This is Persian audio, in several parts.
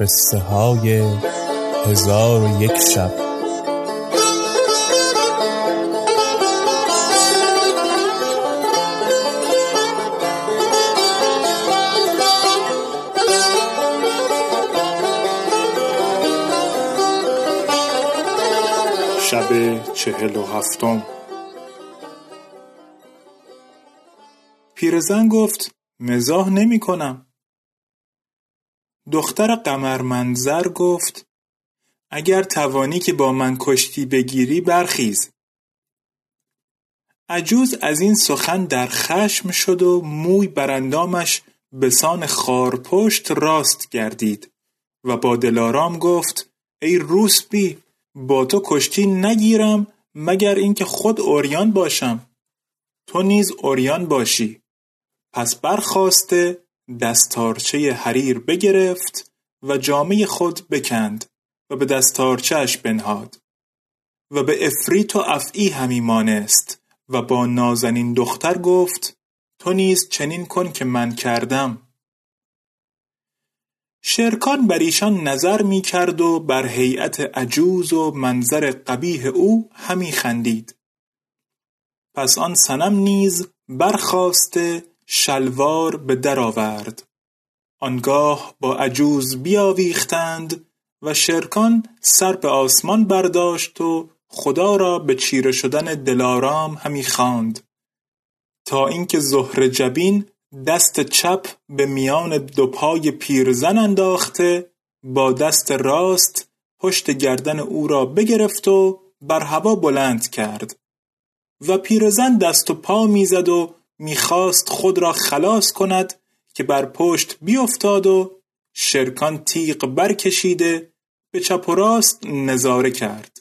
قصه های هزار و یک شب. شب چهل و هفتم. پیرزن گفت مزاح نمی کنم. دختر قمرمنظر گفت اگر توانی که با من کشتی بگیری برخیز. عجوز از این سخن در خشم شد و موی براندامش به سان خارپشت راست گردید و با دلارام گفت ای روسبی با تو کشتی نگیرم مگر اینکه خود اوریان باشم؟ تو نیز اوریان باشی. پس برخواسته دستارچه حریر بگرفت و جامه خود بکند و به دستارچهش بنهاد. و به افریت و افعی همی مانست و با نازنین دختر گفت تو نیز چنین کن که من کردم. شرکان بر ایشان نظر می کرد و بر هیئت عجوز و منظر قبیح او همی خندید. پس آن صنم نیز برخاسته شلوار به در آورد. آنگاه با عجوز بیاویختند و شرکان سر به آسمان برداشت و خدا را به چیره شدن دلارام همی خواند. تا اینکه زهره جبین دست چپ به میان دو پای پیرزن انداخته با دست راست پشت گردن او را بگرفت و بر هوا بلند کرد. و پیرزن دست و پا می‌زد و می‌خواست خود را خلاص کند که بر پشت بیفتاد و شرکان تیغ برکشیده به چپ و راست نظاره کرد.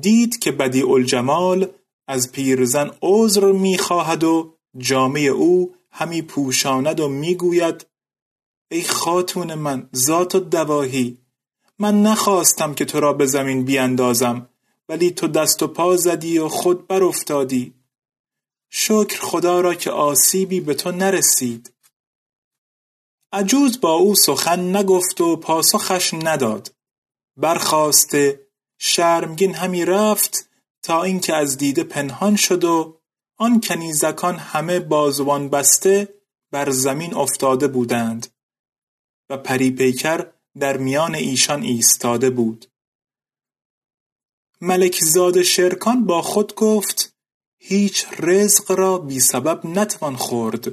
دید که بدی الجمال از پیرزن عذر می‌خواهد و جامعه او همی پوشاند و می‌گوید ای خاتون من ذات و دواهی من نخواستم که تو را به زمین بیاندازم ولی تو دست و پا زدی و خود بر افتادی شکر خدا را که آسیبی به تو نرسید. عجوز با او سخن نگفت و پاسخش نداد. برخاسته شرمگین همی رفت تا اینکه از دیده پنهان شد و آن کنیزکان همه بازوان بسته بر زمین افتاده بودند و پری پیکر در میان ایشان ایستاده بود. ملک زاد شرکان با خود گفت هیچ رزق را بی سبب نتوان خورد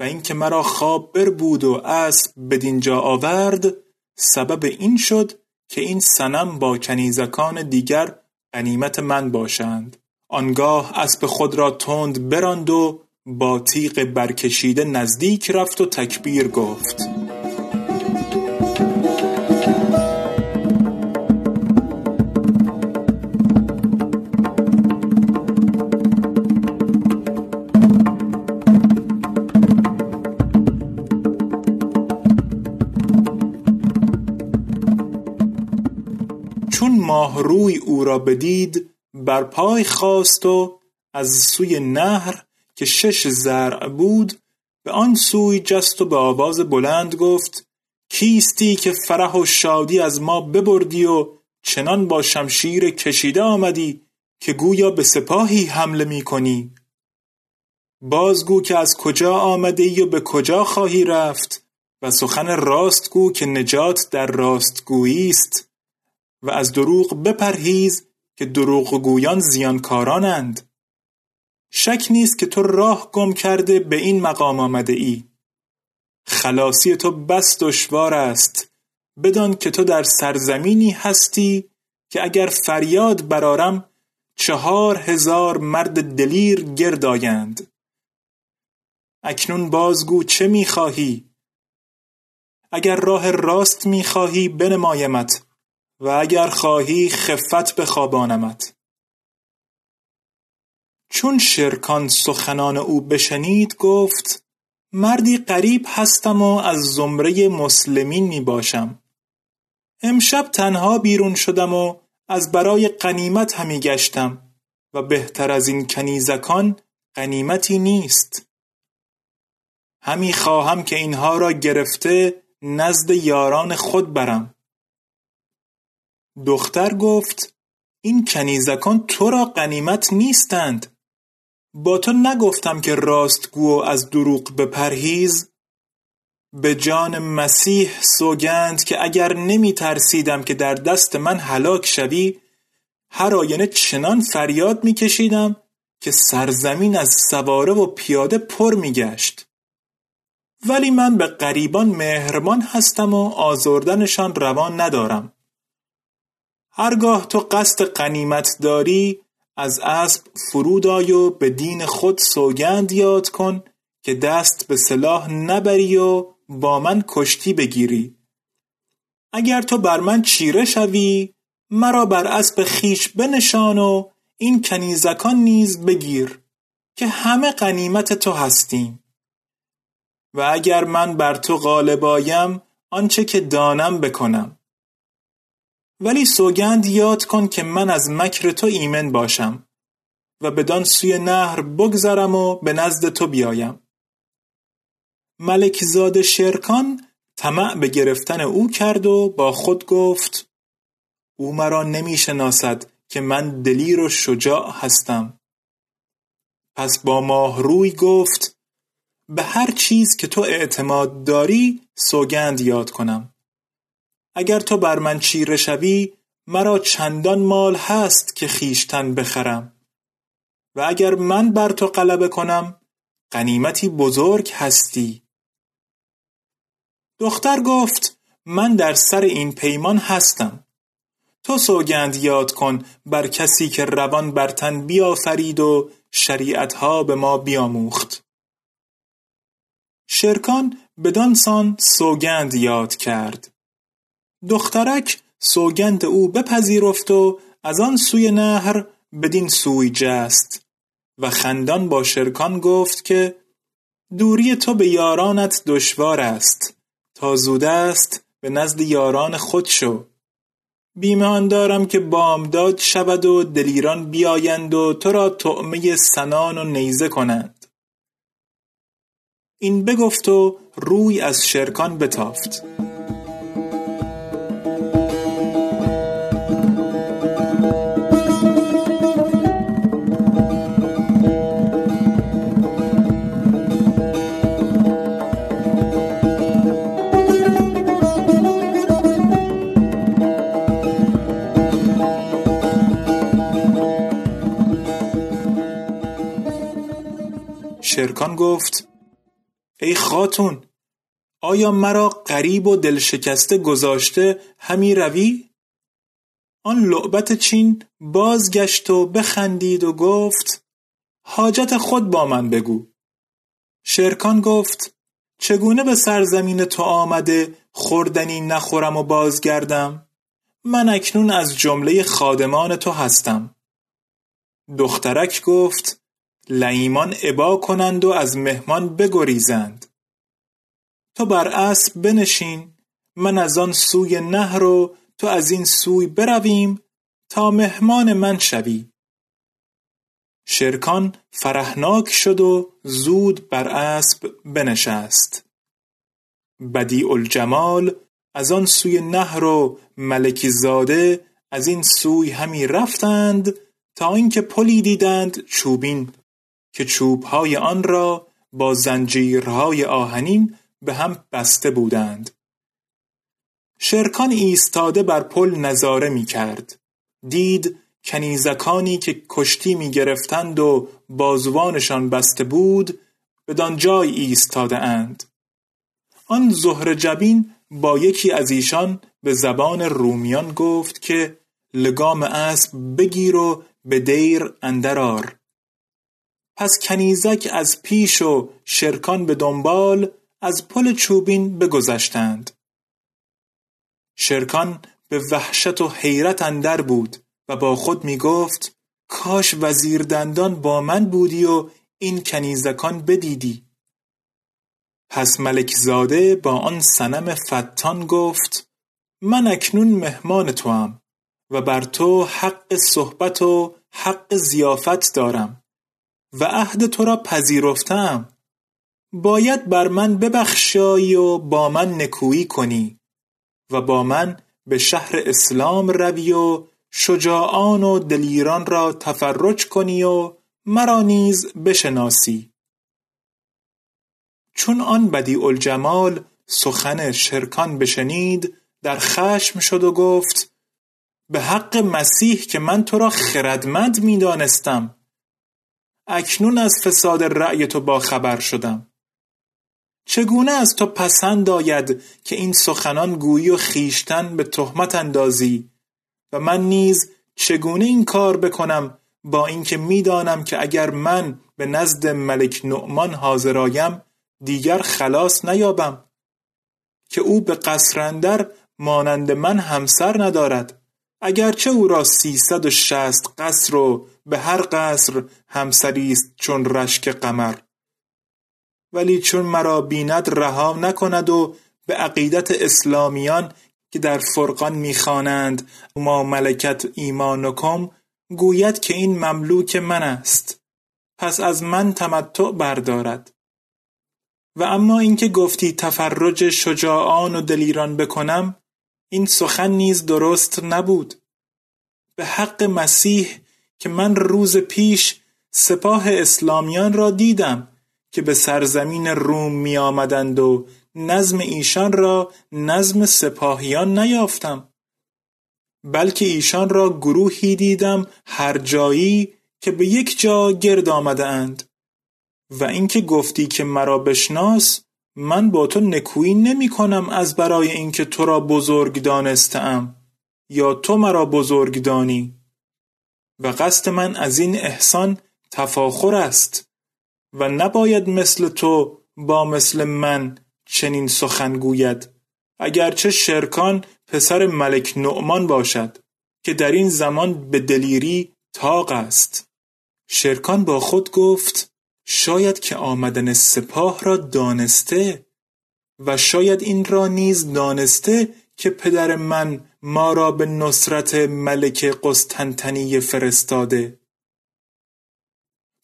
و اینکه مرا خواب بربود و اسب بدینجا آورد سبب این شد که این صنم با کنیزکان دیگر غنیمت من باشند. آنگاه اسب خود را تند براند و با تیغ برکشیده نزدیک رفت و تکبیر گفت. ماهروی او را بدید بر پای خاست و از سوی نهر که شش زرع بود به آن سوی جست و به آواز بلند گفت کیستی که فرح و شادی از ما ببردی و چنان با شمشیر کشیده آمدی که گویا به سپاهی حمله می کنی. بازگو که از کجا آمده ای و به کجا خواهی رفت و سخن راست گو که نجات در راستگویی است. و از دروغ بپرهیز که دروغگویان زیانکارانند. شک نیست که تو راه گم کرده به این مقام آمده ای خلاصی تو بس دشوار است. بدان که تو در سرزمینی هستی که اگر فریاد برارم چهار هزار مرد دلیر گرد آیند. اکنون بازگو چه می‌خواهی؟ اگر راه راست می‌خواهی بنمایمت. و اگر خواهی خفت بخوابانمت چون شرکان سخنان او بشنید گفت مردی غریب هستم و از زمره مسلمین می باشم. امشب تنها بیرون شدم و از برای قنیمت همی گشتم و بهتر از این کنیزکان قنیمتی نیست. همی خواهم که اینها را گرفته نزد یاران خود برم. دختر گفت این کنیزکان تو را قنیمت نیستند با تو نگفتم که راستگو از دروغ بپرهیز به جان مسیح سوگند که اگر نمی ترسیدم که در دست من هلاک شوی هر آینه چنان فریاد می کشیدم که سرزمین از سواره و پیاده پر می گشت. ولی من به قریبان مهربان هستم و آزردنشان روان ندارم. هرگاه تو قصد قنیمت داری از اسب فرود آی و به دین خود سوگند یاد کن که دست به سلاح نبری و با من کشتی بگیری. اگر تو بر من چیره شوی مرا بر اسب خیش بنشان و این کنیزکان نیز بگیر که همه قنیمت تو هستیم. و اگر من بر تو غالب آیم آنچه که دانم بکنم. ولی سوگند یاد کن که من از مکر تو ایمن باشم و بدان سوی نهر بگذرم و به نزد تو بیایم. ملکزاد شرکان طمع به گرفتن او کرد و با خود گفت او مرا نمی شناسد که من دلیر و شجاع هستم. پس با ماه روی گفت به هر چیز که تو اعتماد داری سوگند یاد کنم. اگر تو بر من چیره شوی مرا چندان مال هست که خیشتن بخرم. و اگر من بر تو غلبه کنم قنیمتی بزرگ هستی. دختر گفت من در سر این پیمان هستم. تو سوگند یاد کن بر کسی که روان بر تن بیافرید و شریعتها به ما بیاموخت. شرکان بدانسان سوگند یاد کرد. دخترک سوگند او بپذیرفت و از آن سوی نهر بدین سوی جست. و خندان با شرکان گفت که دوری تو به یارانت دشوار است. تا زود است به نزد یاران خود شو. بیمان دارم که بامداد شود و دلیران بیایند و تو را طعمه سنان و نیزه کنند. این بگفت و روی از شرکان بتافت. شرکان گفت ای خاتون آیا مرا غریب و دلشکسته گذاشته همی روی؟ آن لعبت چین بازگشت و بخندید و گفت حاجت خود با من بگو. شرکان گفت چگونه به سرزمین تو آمده خوردنی نخورم و بازگردم؟ من اکنون از جمله خادمان تو هستم. دخترک گفت لیمان ابا کنند و از مهمان بگریزند. تو بر اسب بنشین من از آن سوی نهر و تو از این سوی برویم تا مهمان من شوی. شرکان فرهناک شد و زود بر اسب بنشست. بدی الجمال از آن سوی نهر و ملکی زاده از این سوی همی رفتند تا اینکه پلی دیدند چوبین که چوبهای آن را با زنجیرهای آهنین به هم بسته بودند. شرکان ایستاده بر پل نظاره می کرد دید کنیزکانی که کشتی می گرفتند و بازوانشان بسته بود بدان جای ایستاده اند آن زهر جبین با یکی از ایشان به زبان رومیان گفت که لگام اسب بگیر و به دیر اندرار پس کنیزک از پیش و شرکان به دنبال از پل چوبین بگذشتند. شرکان به وحشت و حیرت اندر بود و با خود می گفت کاش وزیر دندان با من بودی و این کنیزکان بدیدی. پس ملک زاده با آن سنم فتان گفت من اکنون مهمان توام و بر تو حق صحبت و حق زیافت دارم. و عهد تو را پذیرفتم. باید بر من ببخشایی و با من نکویی کنی و با من به شهر اسلام روی و شجاعان و دلیران را تفرج کنی و مرا نیز بشناسی. چون آن بدی الجمال سخن شرکان بشنید در خشم شد و گفت به حق مسیح که من تو را خردمند می‌دانستم. اکنون از فساد رأی تو با خبر شدم. چگونه از تو پسند آید که این سخنان گویی و خیشتن به تهمت اندازی؟ و من نیز چگونه این کار بکنم با اینکه می‌دانم که اگر من به نزد ملک نعمان حاضر آیم دیگر خلاص نیابم؟ که او به قصرندر مانند من همسر ندارد. اگرچه او را سیصد و شست قصر و به هر قصر همسری است چون رشک قمر. ولی چون مرا بیند رها نکند و به عقیدت اسلامیان که در فرقان می‌خوانند ما ملکت ایمانکم گوید که این مملوک من است. پس از من تمتع بردارد. و اما اینکه گفتی تفرج شجاعان و دلیران بکنم این سخن نیز درست نبود. به حق مسیح که من روز پیش سپاه اسلامیان را دیدم که به سرزمین روم می آمدند و نظم ایشان را نظم سپاهیان نیافتم بلکه ایشان را گروهی دیدم هر جایی که به یک جا گرد آمده اند و اینکه گفتی که مرا بشناس من با تو نکویی نمی کنم از برای اینکه تو را بزرگ دانستم یا تو مرا بزرگ دانی. و قصد من از این احسان تفاخر است. و نباید مثل تو با مثل من چنین سخن گوید. اگرچه شرکان پسر ملک نعمان باشد که در این زمان به دلیری تاق است. شرکان با خود گفت شاید که آمدن سپاه را دانسته و شاید این را نیز دانسته که پدر من ما را به نصرت ملک قسطنطنیه فرستاده.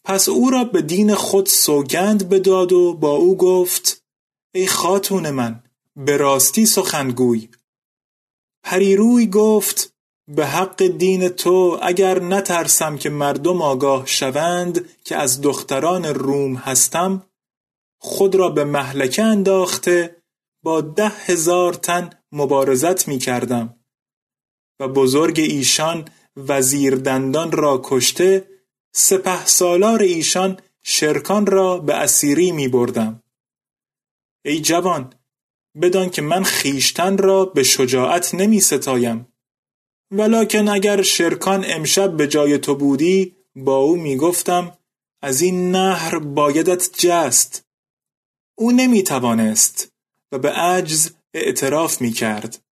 پس او را به دین خود سوگند بداد و با او گفت ای خاتون من به راستی سخنگوی. پریروی گفت به حق دین تو اگر نترسم که مردم آگاه شوند که از دختران روم هستم خود را به محلکه انداخته با ده هزار تن مبارزت می کردم و بزرگ ایشان وزیر دندان را کشته سپه سالار ایشان شرکان را به اسیری می بردم. ای جوان بدان که من خیشتن را به شجاعت نمی ستایم ولکن اگر شرکان امشب به جای تو بودی با او می گفتم از این نهر بایدت جست. او نمی توانست و به عجز اعتراف می کرد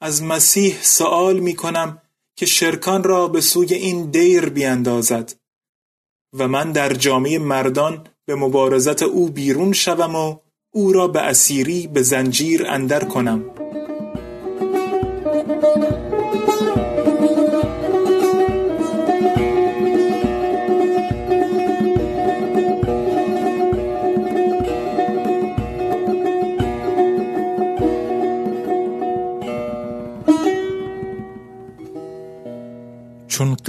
از مسیح سوال می کنم که شرکان را به سوی این دیر بیاندازد و من در جامعه مردان به مبارزت او بیرون شوم و او را به اسیری به زنجیر اندر کنم.